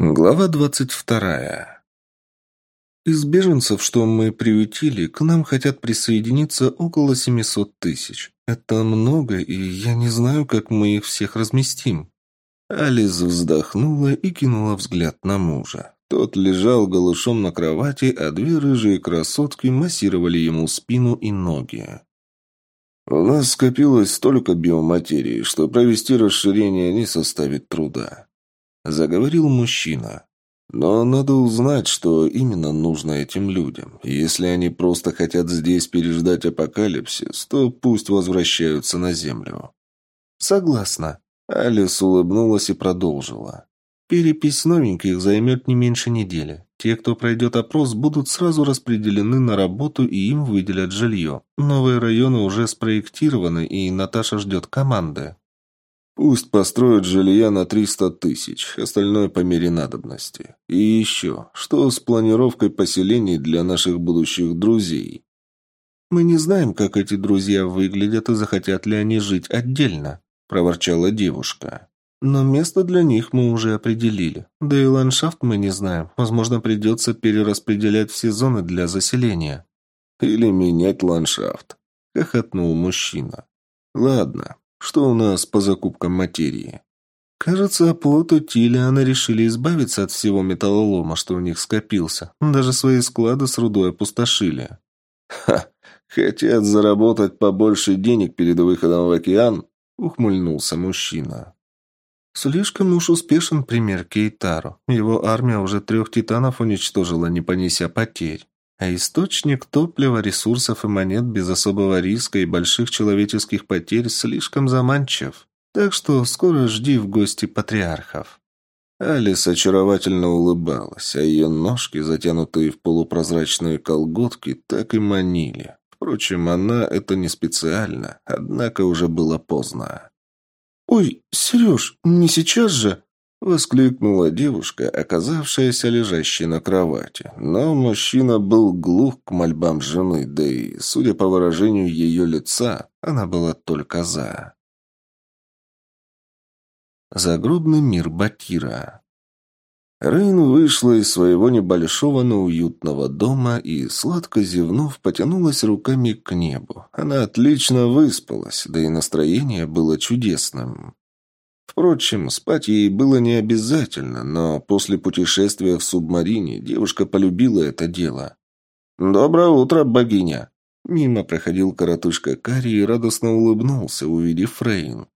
Глава двадцать вторая. Из беженцев, что мы приютили, к нам хотят присоединиться около 700 тысяч. Это много, и я не знаю, как мы их всех разместим. Алис вздохнула и кинула взгляд на мужа. Тот лежал голышом на кровати, а две рыжие красотки массировали ему спину и ноги. «У нас скопилось столько биоматерии, что провести расширение не составит труда», заговорил мужчина. Но надо узнать, что именно нужно этим людям. Если они просто хотят здесь переждать апокалипсис, то пусть возвращаются на Землю. Согласна. Алис улыбнулась и продолжила. Перепись новеньких займет не меньше недели. Те, кто пройдет опрос, будут сразу распределены на работу и им выделят жилье. Новые районы уже спроектированы, и Наташа ждет команды. Пусть построят жилья на 300 тысяч, остальное по мере надобности. И еще, что с планировкой поселений для наших будущих друзей? Мы не знаем, как эти друзья выглядят и захотят ли они жить отдельно, проворчала девушка. Но место для них мы уже определили. Да и ландшафт мы не знаем. Возможно, придется перераспределять все зоны для заселения. Или менять ландшафт, хохотнул мужчина. Ладно, что у нас по закупкам материи? Кажется, оплоту Тилиана решили избавиться от всего металлолома, что у них скопился. Даже свои склады с рудой опустошили. Ха! Хотят заработать побольше денег перед выходом в океан? Ухмыльнулся мужчина. Слишком уж успешен пример Кейтару. Его армия уже трех титанов уничтожила, не понеся потерь. А источник топлива, ресурсов и монет без особого риска и больших человеческих потерь слишком заманчив. Так что скоро жди в гости патриархов». Алис очаровательно улыбалась, а ее ножки, затянутые в полупрозрачные колготки, так и манили. Впрочем, она это не специально, однако уже было поздно. «Ой, Сереж, не сейчас же!» Воскликнула девушка, оказавшаяся лежащей на кровати. Но мужчина был глух к мольбам жены, да и, судя по выражению ее лица, она была только за. Загробный мир Батира Рейн вышла из своего небольшого, но уютного дома и, сладко зевнув, потянулась руками к небу. Она отлично выспалась, да и настроение было чудесным. Впрочем, спать ей было не обязательно, но после путешествия в субмарине девушка полюбила это дело. «Доброе утро, богиня!» Мимо проходил коротышка Кари и радостно улыбнулся, увидев Фрейн.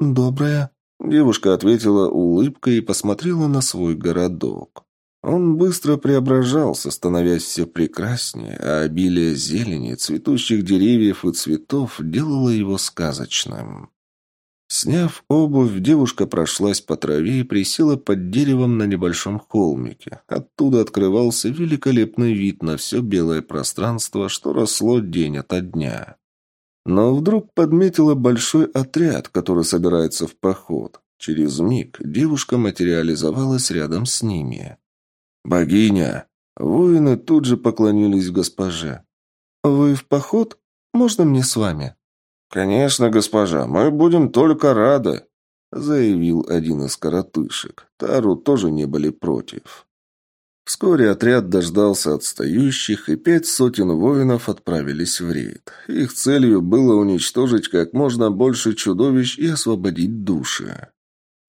«Доброе!» Девушка ответила улыбкой и посмотрела на свой городок. Он быстро преображался, становясь все прекраснее, а обилие зелени, цветущих деревьев и цветов делало его сказочным. Сняв обувь, девушка прошлась по траве и присела под деревом на небольшом холмике. Оттуда открывался великолепный вид на все белое пространство, что росло день ото дня. Но вдруг подметила большой отряд, который собирается в поход. Через миг девушка материализовалась рядом с ними. «Богиня!» Воины тут же поклонились госпоже. «Вы в поход? Можно мне с вами?» «Конечно, госпожа, мы будем только рады», — заявил один из коротышек. Тару тоже не были против. Вскоре отряд дождался отстающих, и пять сотен воинов отправились в рейд. Их целью было уничтожить как можно больше чудовищ и освободить души.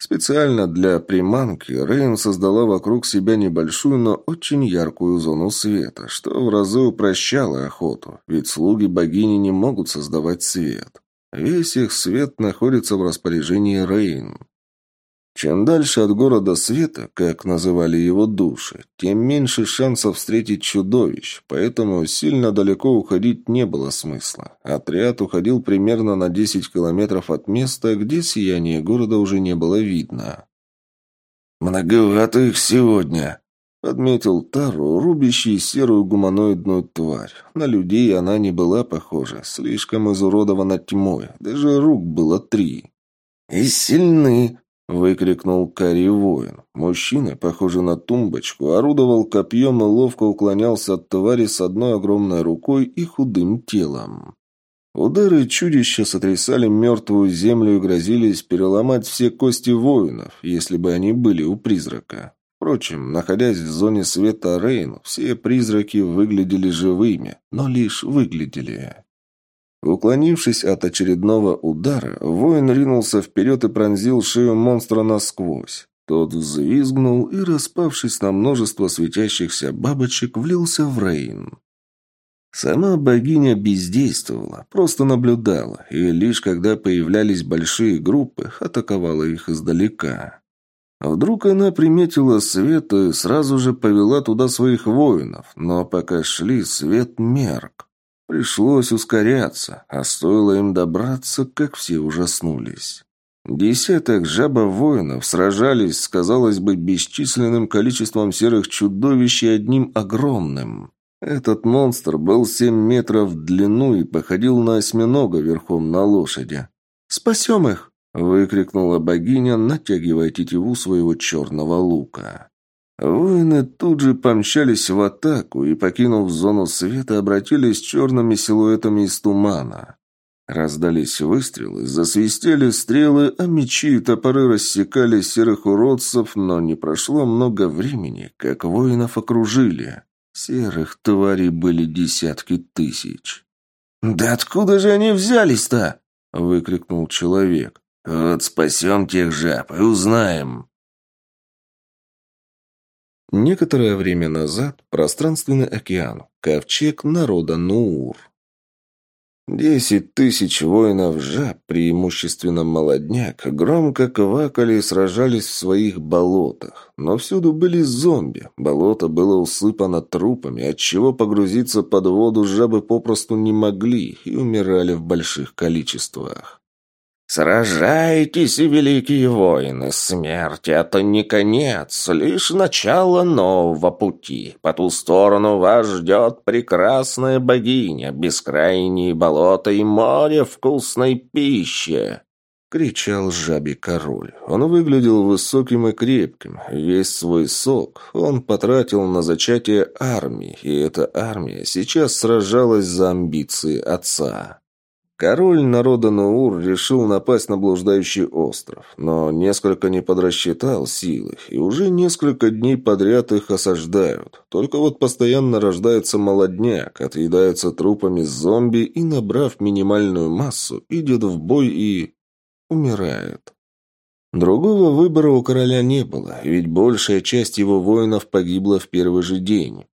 Специально для приманки Рейн создала вокруг себя небольшую, но очень яркую зону света, что в разы упрощало охоту, ведь слуги богини не могут создавать свет. Весь их свет находится в распоряжении Рейн. Чем дальше от города света, как называли его души, тем меньше шансов встретить чудовищ, поэтому сильно далеко уходить не было смысла. Отряд уходил примерно на 10 километров от места, где сияние города уже не было видно. «Многовато их сегодня», — подметил Тару, рубящий серую гуманоидную тварь. На людей она не была похожа, слишком изуродована тьмой, даже рук было три. «И сильны», Выкрикнул Карий воин. Мужчина, похожий на тумбочку, орудовал копьем и ловко уклонялся от твари с одной огромной рукой и худым телом. Удары чудища сотрясали мертвую землю и грозились переломать все кости воинов, если бы они были у призрака. Впрочем, находясь в зоне света Рейн, все призраки выглядели живыми, но лишь выглядели. Уклонившись от очередного удара, воин ринулся вперед и пронзил шею монстра насквозь. Тот взвизгнул и, распавшись на множество светящихся бабочек, влился в Рейн. Сама богиня бездействовала, просто наблюдала, и лишь когда появлялись большие группы, атаковала их издалека. Вдруг она приметила свет и сразу же повела туда своих воинов, но пока шли, свет мерк. Пришлось ускоряться, а стоило им добраться, как все ужаснулись. Десяток жаба-воинов сражались с, казалось бы, бесчисленным количеством серых чудовищ и одним огромным. Этот монстр был семь метров в длину и походил на осьминога верхом на лошади. «Спасем их!» – выкрикнула богиня, натягивая тетиву своего черного лука. Воины тут же помчались в атаку и, покинув зону света, обратились черными силуэтами из тумана. Раздались выстрелы, засвистели стрелы, а мечи и топоры рассекали серых уродцев, но не прошло много времени, как воинов окружили. Серых тварей были десятки тысяч. «Да откуда же они взялись-то?» — выкрикнул человек. «Вот спасем тех жаб и узнаем». Некоторое время назад пространственный океан, ковчег народа Нуур. Десять тысяч воинов жаб, преимущественно молодняк, громко квакали и сражались в своих болотах. Но всюду были зомби. Болото было усыпано трупами, отчего погрузиться под воду жабы попросту не могли и умирали в больших количествах. «Сражайтесь, великие воины! Смерть — это не конец, лишь начало нового пути. По ту сторону вас ждет прекрасная богиня, бескрайние болота и море вкусной пищи!» — кричал жабий король. Он выглядел высоким и крепким. Весь свой сок он потратил на зачатие армии, и эта армия сейчас сражалась за амбиции отца. Король народа Нуур решил напасть на блуждающий остров, но несколько не подрасчитал силы, и уже несколько дней подряд их осаждают. Только вот постоянно рождается молодняк, отъедается трупами зомби и, набрав минимальную массу, идет в бой и... умирает. Другого выбора у короля не было, ведь большая часть его воинов погибла в первый же день.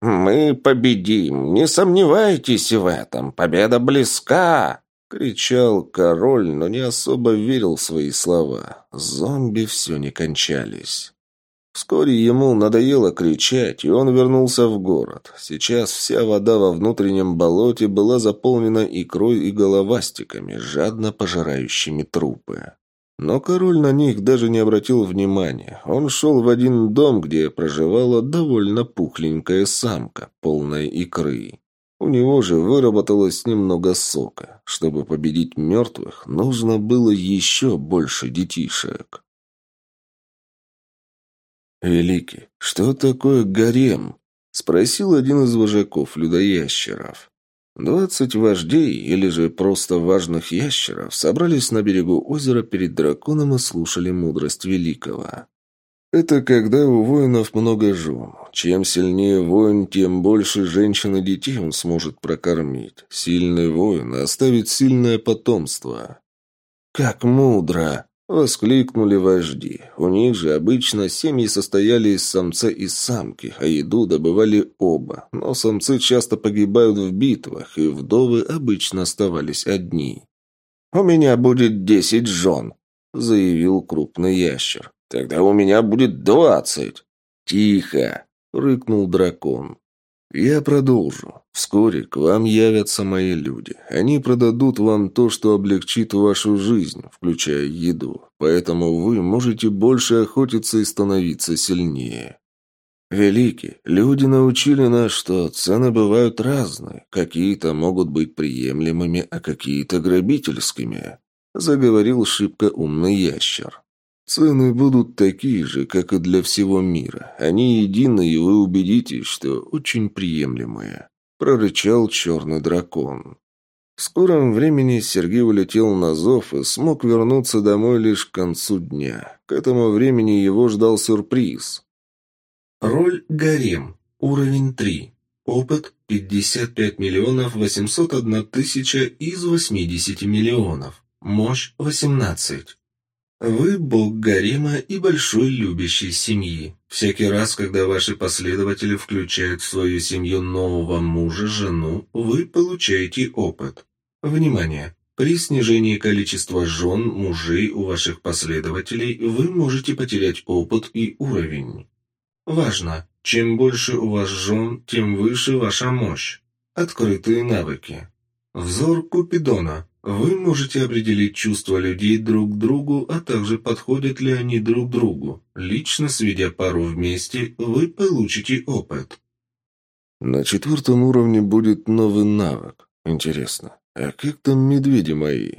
«Мы победим, не сомневайтесь в этом, победа близка!» Кричал король, но не особо верил в свои слова. Зомби все не кончались. Вскоре ему надоело кричать, и он вернулся в город. Сейчас вся вода во внутреннем болоте была заполнена икрой и головастиками, жадно пожирающими трупы. Но король на них даже не обратил внимания. Он шел в один дом, где проживала довольно пухленькая самка, полная икры. У него же выработалось немного сока. Чтобы победить мертвых, нужно было еще больше детишек. «Великий, что такое гарем?» — спросил один из вожаков людоящеров. Двадцать вождей, или же просто важных ящеров, собрались на берегу озера перед драконом и слушали мудрость великого. Это когда у воинов много жен. Чем сильнее воин, тем больше женщин и детей он сможет прокормить. Сильный воин оставит сильное потомство. «Как мудро!» Воскликнули вожди. У них же обычно семьи состояли из самца и самки, а еду добывали оба. Но самцы часто погибают в битвах, и вдовы обычно оставались одни. «У меня будет десять жен», — заявил крупный ящер. «Тогда у меня будет двадцать». «Тихо!» — рыкнул дракон. «Я продолжу. Вскоре к вам явятся мои люди. Они продадут вам то, что облегчит вашу жизнь, включая еду. Поэтому вы можете больше охотиться и становиться сильнее. Великий, люди научили нас, что цены бывают разные. Какие-то могут быть приемлемыми, а какие-то грабительскими», — заговорил шибко умный ящер. Цены будут такие же, как и для всего мира. Они едины, и вы убедитесь, что очень приемлемые», — прорычал черный дракон. В скором времени Сергей улетел на зов и смог вернуться домой лишь к концу дня. К этому времени его ждал сюрприз. Роль Гарем. Уровень 3. Опыт 55 миллионов 801 тысяча из 80 миллионов. Мощь 18. Вы бог гарема и большой любящий семьи. Всякий раз, когда ваши последователи включают в свою семью нового мужа, жену, вы получаете опыт. Внимание! При снижении количества жен, мужей у ваших последователей вы можете потерять опыт и уровень. Важно! Чем больше у вас жен, тем выше ваша мощь. Открытые навыки. Взор Купидона. Вы можете определить чувства людей друг к другу, а также подходят ли они друг другу. Лично сведя пару вместе, вы получите опыт. На четвертом уровне будет новый навык. Интересно, а как там медведи мои?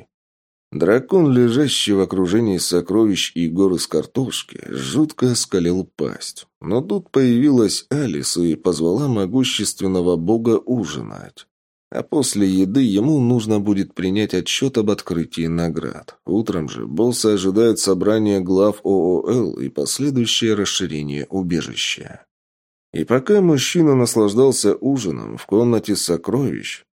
Дракон, лежащий в окружении сокровищ и гор из картошки, жутко оскалил пасть. Но тут появилась Алис и позвала могущественного бога ужинать. А после еды ему нужно будет принять отчет об открытии наград. Утром же босса ожидает собрание глав ООЛ и последующее расширение убежища. И пока мужчина наслаждался ужином в комнате сокровищ,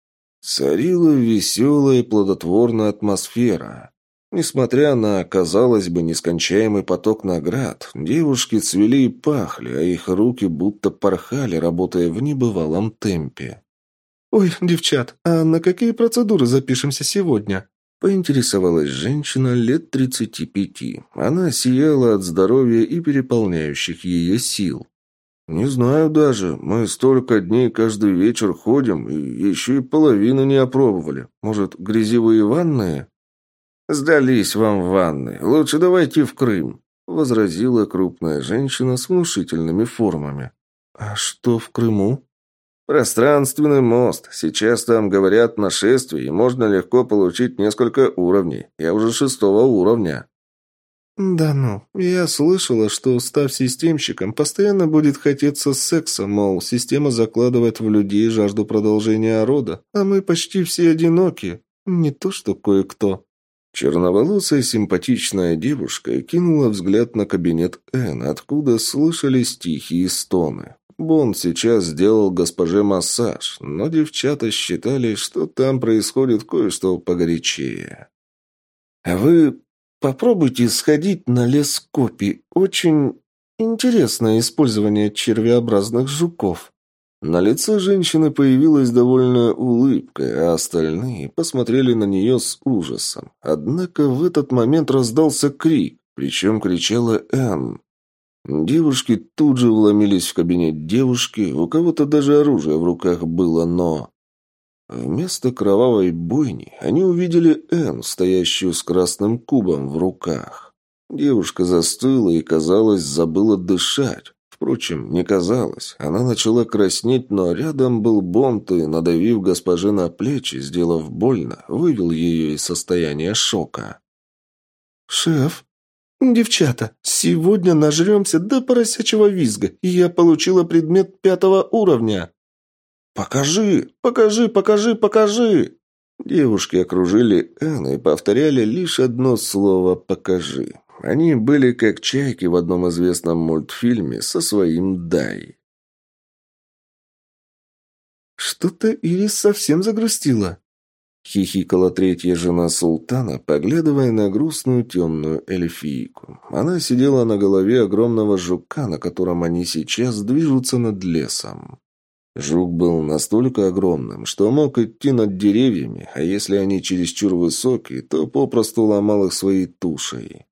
царила веселая и плодотворная атмосфера. Несмотря на, казалось бы, нескончаемый поток наград, девушки цвели и пахли, а их руки будто порхали, работая в небывалом темпе. «Ой, девчат, а на какие процедуры запишемся сегодня?» Поинтересовалась женщина лет тридцати пяти. Она сияла от здоровья и переполняющих ее сил. «Не знаю даже. Мы столько дней каждый вечер ходим, и еще и половину не опробовали. Может, грязевые ванные?» «Сдались вам ванны. Лучше давайте в Крым», — возразила крупная женщина с внушительными формами. «А что в Крыму?» Пространственный мост. Сейчас там говорят нашествие, и можно легко получить несколько уровней. Я уже шестого уровня. Да ну, я слышала, что, став системщиком, постоянно будет хотеться секса, мол, система закладывает в людей жажду продолжения рода, а мы почти все одиноки. Не то что кое-кто. Черноволосая симпатичная девушка кинула взгляд на кабинет Н, откуда слышались тихие стоны. Бон сейчас сделал госпоже массаж, но девчата считали, что там происходит кое-что погорячее. «А вы попробуйте сходить на лес Копи. Очень интересное использование червеобразных жуков». На лице женщины появилась довольная улыбка, а остальные посмотрели на нее с ужасом. Однако в этот момент раздался крик, причем кричала Энн. Девушки тут же вломились в кабинет девушки, у кого-то даже оружие в руках было, но... Вместо кровавой бойни они увидели Энн, стоящую с красным кубом в руках. Девушка застыла и, казалось, забыла дышать. Впрочем, не казалось. Она начала краснеть, но рядом был Бонт и, надавив госпоже на плечи, сделав больно, вывел ее из состояния шока. «Шеф, «Девчата, сегодня нажремся до поросячьего визга, и я получила предмет пятого уровня». «Покажи, покажи, покажи, покажи!» Девушки окружили Энн и повторяли лишь одно слово «покажи». Они были как чайки в одном известном мультфильме со своим «дай». «Что-то Ирис совсем загрустила», Хихикала третья жена султана, поглядывая на грустную темную эльфийку. Она сидела на голове огромного жука, на котором они сейчас движутся над лесом. Жук был настолько огромным, что мог идти над деревьями, а если они чересчур высокие, то попросту ломал их своей тушей.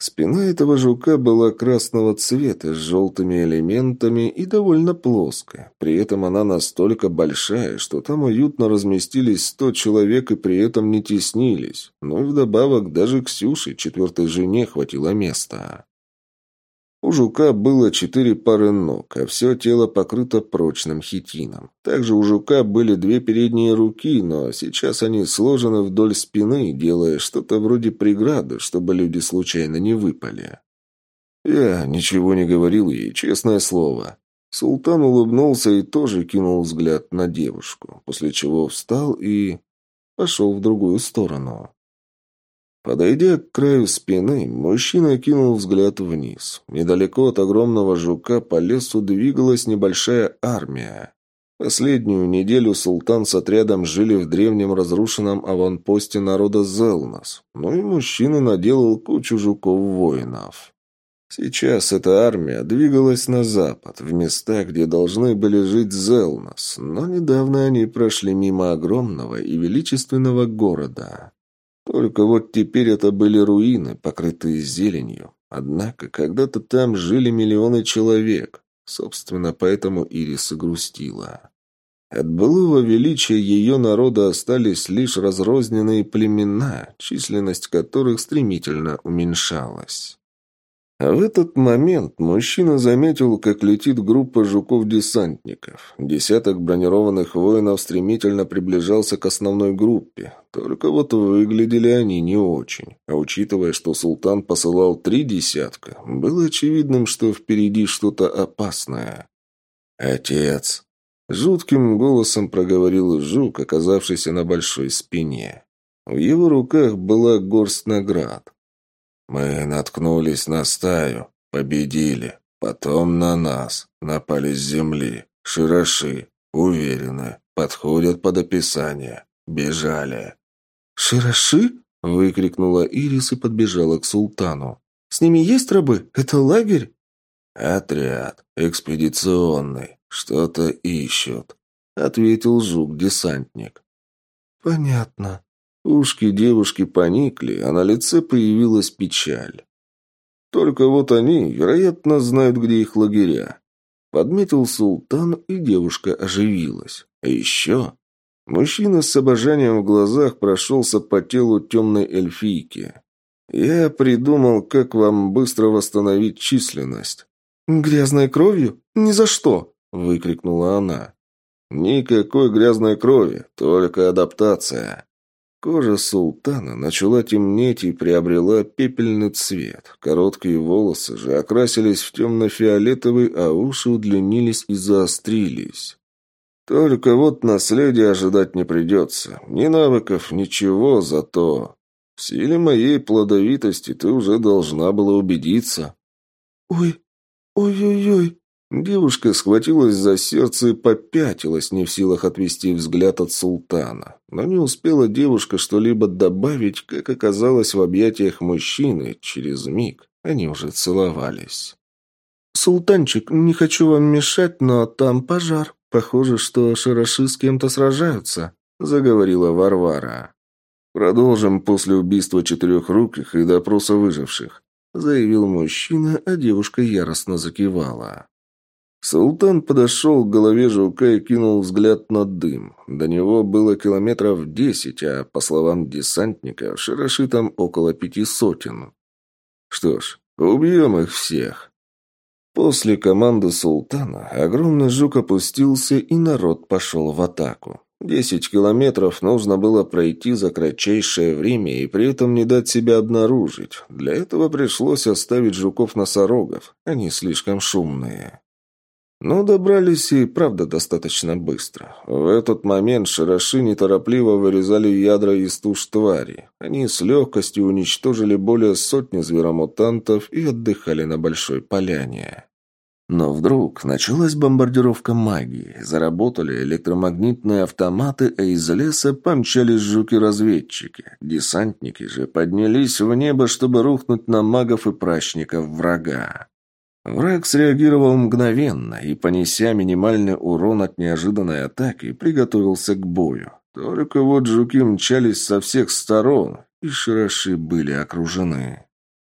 Спина этого жука была красного цвета с желтыми элементами и довольно плоская. При этом она настолько большая, что там уютно разместились сто человек и при этом не теснились. Ну и вдобавок даже Ксюше, четвертой жене, хватило места. У жука было четыре пары ног, а все тело покрыто прочным хитином. Также у жука были две передние руки, но сейчас они сложены вдоль спины, делая что-то вроде преграды, чтобы люди случайно не выпали. Я ничего не говорил ей, честное слово. Султан улыбнулся и тоже кинул взгляд на девушку, после чего встал и пошел в другую сторону. Подойдя к краю спины, мужчина кинул взгляд вниз. Недалеко от огромного жука по лесу двигалась небольшая армия. Последнюю неделю султан с отрядом жили в древнем разрушенном аванпосте народа Зелнос, но и мужчина наделал кучу жуков-воинов. Сейчас эта армия двигалась на запад, в места, где должны были жить Зелнос, но недавно они прошли мимо огромного и величественного города. Только вот теперь это были руины, покрытые зеленью. Однако когда-то там жили миллионы человек. Собственно, поэтому Ирис и грустила. От былого величия ее народа остались лишь разрозненные племена, численность которых стремительно уменьшалась. А в этот момент мужчина заметил, как летит группа жуков-десантников. Десяток бронированных воинов стремительно приближался к основной группе. Только вот выглядели они не очень. А учитывая, что султан посылал три десятка, было очевидным, что впереди что-то опасное. «Отец!» Жутким голосом проговорил жук, оказавшийся на большой спине. В его руках была горсть наград. Мы наткнулись на стаю, победили. Потом на нас. Напали с земли. Широши. Уверены. Подходят под описание. Бежали. «Широши?» – выкрикнула Ирис и подбежала к султану. «С ними есть рабы? Это лагерь?» «Отряд. Экспедиционный. Что-то ищут», – ответил жук-десантник. «Понятно», Ушки девушки поникли, а на лице появилась печаль. Только вот они, вероятно, знают, где их лагеря. Подметил султан, и девушка оживилась. А еще... Мужчина с обожанием в глазах прошелся по телу темной эльфийки. «Я придумал, как вам быстро восстановить численность». «Грязной кровью? Ни за что!» – выкрикнула она. «Никакой грязной крови, только адаптация». Кожа султана начала темнеть и приобрела пепельный цвет. Короткие волосы же окрасились в темно-фиолетовый, а уши удлинились и заострились. Только вот наследия ожидать не придется. Ни навыков, ничего, зато... В силе моей плодовитости ты уже должна была убедиться. «Ой, ой-ой-ой!» Девушка схватилась за сердце и попятилась, не в силах отвести взгляд от султана. Но не успела девушка что-либо добавить, как оказалось в объятиях мужчины. Через миг они уже целовались. «Султанчик, не хочу вам мешать, но там пожар. Похоже, что шараши с кем-то сражаются», — заговорила Варвара. «Продолжим после убийства четырехруких и допроса выживших», — заявил мужчина, а девушка яростно закивала. Султан подошел к голове жука и кинул взгляд на дым. До него было километров десять, а, по словам десантника, в Широши там около пяти сотен. Что ж, убьем их всех. После команды султана огромный жук опустился, и народ пошел в атаку. Десять километров нужно было пройти за кратчайшее время и при этом не дать себя обнаружить. Для этого пришлось оставить жуков-носорогов. Они слишком шумные. Но добрались и правда достаточно быстро. В этот момент шараши неторопливо вырезали ядра из туш твари. Они с легкостью уничтожили более сотни зверомутантов и отдыхали на большой поляне. Но вдруг началась бомбардировка магии. Заработали электромагнитные автоматы, а из леса помчались жуки-разведчики. Десантники же поднялись в небо, чтобы рухнуть на магов и прачников врага. Враг среагировал мгновенно и, понеся минимальный урон от неожиданной атаки, приготовился к бою. Только вот жуки мчались со всех сторон, и широши были окружены.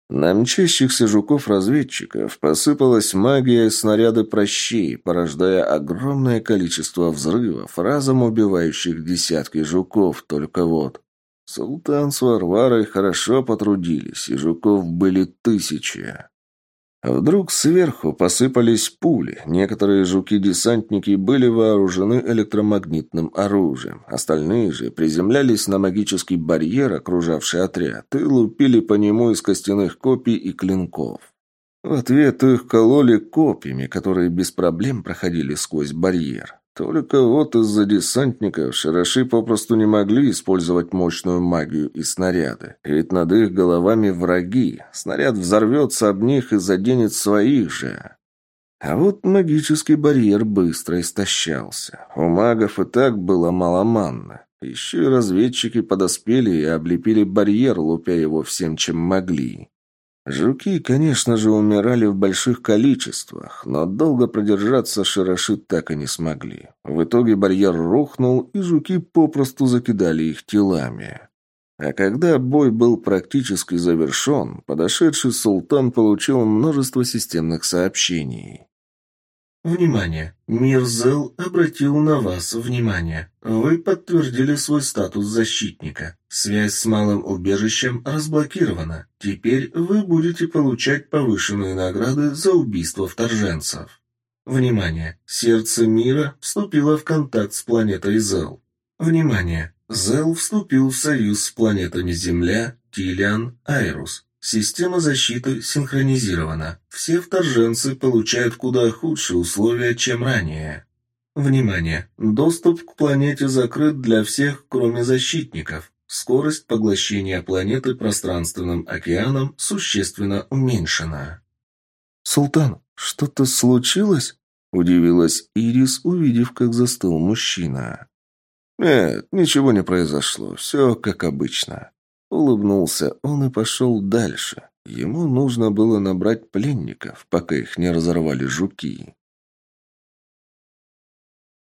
На мчащихся жуков-разведчиков посыпалась магия снаряды прощей, порождая огромное количество взрывов, разом убивающих десятки жуков, только вот. Султан с Варварой хорошо потрудились, и жуков были тысячи. Вдруг сверху посыпались пули. Некоторые жуки-десантники были вооружены электромагнитным оружием. Остальные же приземлялись на магический барьер, окружавший отряд, и лупили по нему из костяных копий и клинков. В ответ их кололи копьями, которые без проблем проходили сквозь барьер. Только вот из-за десантников шараши попросту не могли использовать мощную магию и снаряды. Ведь над их головами враги. Снаряд взорвется об них и заденет своих же. А вот магический барьер быстро истощался. У магов и так было мало манны. Еще и разведчики подоспели и облепили барьер, лупя его всем, чем могли. Жуки, конечно же, умирали в больших количествах, но долго продержаться широши так и не смогли. В итоге барьер рухнул, и жуки попросту закидали их телами. А когда бой был практически завершен, подошедший султан получил множество системных сообщений. Внимание! Мир Зел обратил на вас внимание. Вы подтвердили свой статус защитника. Связь с малым убежищем разблокирована. Теперь вы будете получать повышенные награды за убийство вторженцев. Внимание! Сердце мира вступило в контакт с планетой Зел. Внимание! Зел вступил в союз с планетами Земля, Тилиан, Айрус. Система защиты синхронизирована. Все вторженцы получают куда худшие условия, чем ранее. Внимание! Доступ к планете закрыт для всех, кроме защитников. Скорость поглощения планеты пространственным океаном существенно уменьшена. «Султан, что-то случилось?» – удивилась Ирис, увидев, как застыл мужчина. «Нет, ничего не произошло. Все как обычно». Улыбнулся он и пошел дальше. Ему нужно было набрать пленников, пока их не разорвали жуки.